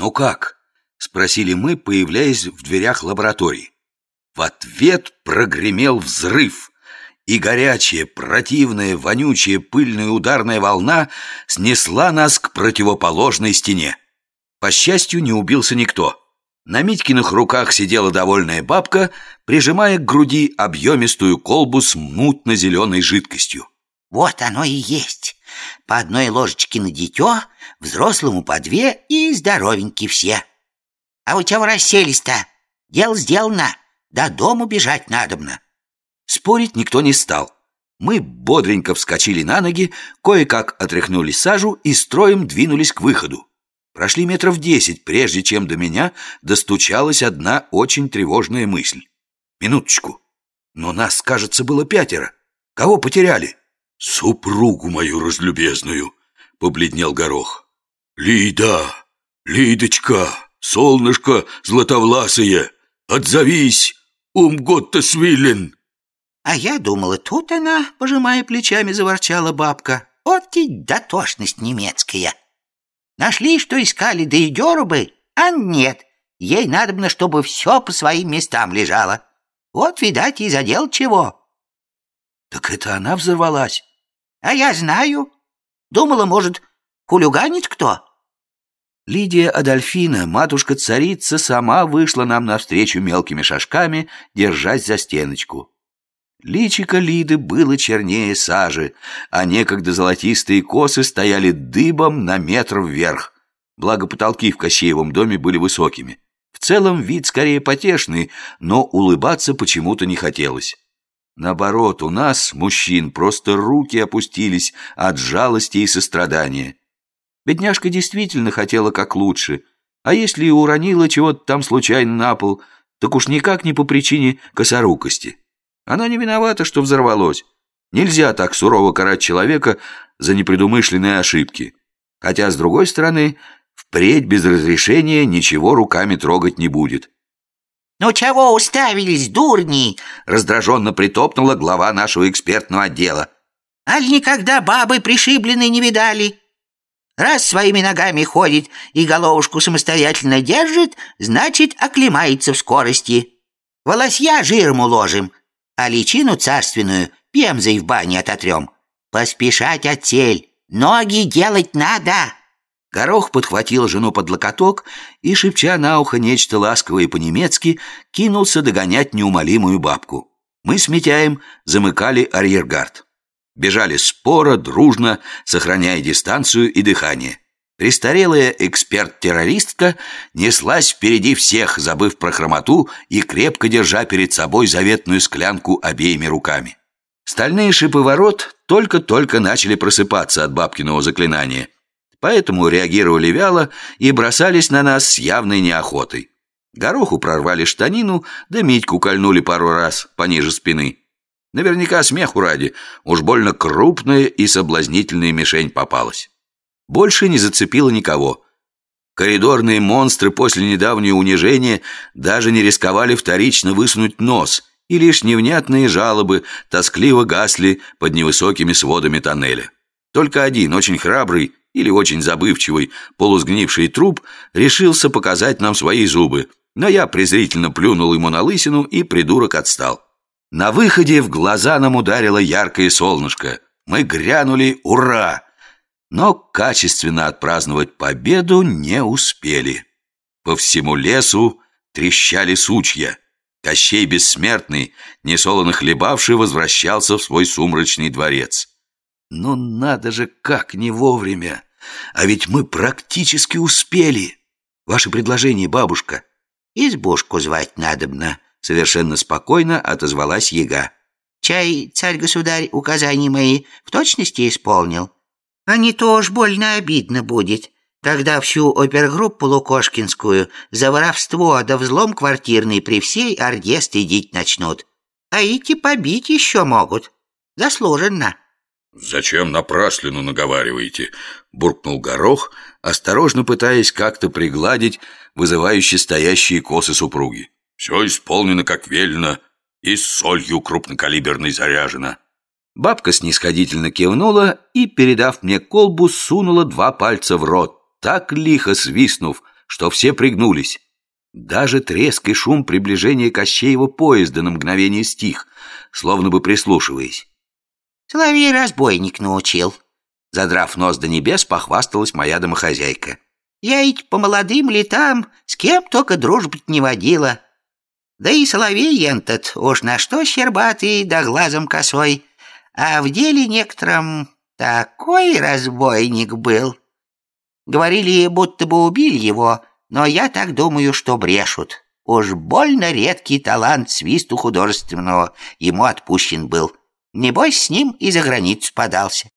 «Ну как?» — спросили мы, появляясь в дверях лаборатории. В ответ прогремел взрыв, и горячая, противная, вонючая, пыльная ударная волна снесла нас к противоположной стене. По счастью, не убился никто. На Митькиных руках сидела довольная бабка, прижимая к груди объемистую колбу с мутно-зеленой жидкостью. Вот оно и есть. По одной ложечке на дитё, взрослому по две и здоровенькие все. А у чего расселись-то? Дело сделано. До дому бежать надобно. Спорить никто не стал. Мы бодренько вскочили на ноги, кое-как отряхнули сажу и строем двинулись к выходу. Прошли метров десять, прежде чем до меня достучалась одна очень тревожная мысль. Минуточку. Но нас, кажется, было пятеро. Кого потеряли? Супругу мою разлюбезную, побледнел Горох. Лида, Лидочка, солнышко златовласое, отзовись, ум год-то свилен. А я думала, тут она, пожимая плечами, заворчала бабка. Вот и дотошность немецкая. Нашли, что искали, да и дёру бы, а нет. Ей надобно, чтобы все по своим местам лежало. Вот, видать, и задел чего. Так это она взорвалась? А я знаю. Думала, может, хулиганит кто? Лидия Адольфина, матушка-царица, сама вышла нам навстречу мелкими шажками, держась за стеночку. Личико Лиды было чернее сажи, а некогда золотистые косы стояли дыбом на метр вверх. Благо потолки в Кощеевом доме были высокими. В целом вид скорее потешный, но улыбаться почему-то не хотелось. Наоборот, у нас, мужчин, просто руки опустились от жалости и сострадания. Бедняжка действительно хотела как лучше, а если и уронила чего-то там случайно на пол, так уж никак не по причине косорукости. Она не виновата, что взорвалось. Нельзя так сурово карать человека за непредумышленные ошибки. Хотя, с другой стороны, впредь без разрешения ничего руками трогать не будет. «Ну чего уставились, дурни?» Раздраженно притопнула глава нашего экспертного отдела. «Аль никогда бабы пришибленной не видали? Раз своими ногами ходит и головушку самостоятельно держит, значит, оклемается в скорости. Волосья жиром уложим, а личину царственную пемзой в бане ототрем. Поспешать от цель, ноги делать надо!» Горох подхватил жену под локоток и, шепча на ухо нечто ласковое по-немецки, кинулся догонять неумолимую бабку. Мы с Митяем замыкали арьергард. Бежали споро, дружно, сохраняя дистанцию и дыхание. Престарелая эксперт-террористка неслась впереди всех, забыв про хромоту и крепко держа перед собой заветную склянку обеими руками. Стальные шипы ворот только-только начали просыпаться от бабкиного заклинания, поэтому реагировали вяло и бросались на нас с явной неохотой. Гороху прорвали штанину, да Митьку кольнули пару раз пониже спины. Наверняка смеху ради, уж больно крупная и соблазнительная мишень попалась больше не зацепило никого. Коридорные монстры после недавнего унижения даже не рисковали вторично высунуть нос, и лишь невнятные жалобы тоскливо гасли под невысокими сводами тоннеля. Только один, очень храбрый или очень забывчивый, полусгнивший труп решился показать нам свои зубы, но я презрительно плюнул ему на лысину, и придурок отстал. На выходе в глаза нам ударило яркое солнышко. Мы грянули «Ура!» но качественно отпраздновать победу не успели. По всему лесу трещали сучья. Кощей Бессмертный, несолоно хлебавший, возвращался в свой сумрачный дворец. «Ну надо же, как не вовремя! А ведь мы практически успели! Ваше предложение, бабушка. Избушку звать надобно, совершенно спокойно отозвалась яга. Чай, царь-государь, указания мои в точности исполнил. А не то уж больно обидно будет. Тогда всю опергруппу Лукошкинскую за воровство да взлом квартирный при всей орде стыдить начнут. А эти побить еще могут. Заслуженно. «Зачем напраслину наговариваете?» — буркнул Горох, осторожно пытаясь как-то пригладить вызывающие стоящие косы супруги. «Все исполнено как велено и с солью крупнокалиберной заряжено». Бабка снисходительно кивнула и, передав мне колбу, сунула два пальца в рот, так лихо свистнув, что все пригнулись. Даже треск и шум приближения Кощеева поезда на мгновение стих, словно бы прислушиваясь. Соловей-разбойник научил. Задрав нос до небес, похвасталась моя домохозяйка. Я ведь по молодым летам с кем только дружбы не водила. Да и соловей этот уж на что щербатый да глазом косой. А в деле некотором такой разбойник был. Говорили, будто бы убили его, но я так думаю, что брешут. Уж больно редкий талант свисту художественного ему отпущен был. Небось, с ним и за границу подался.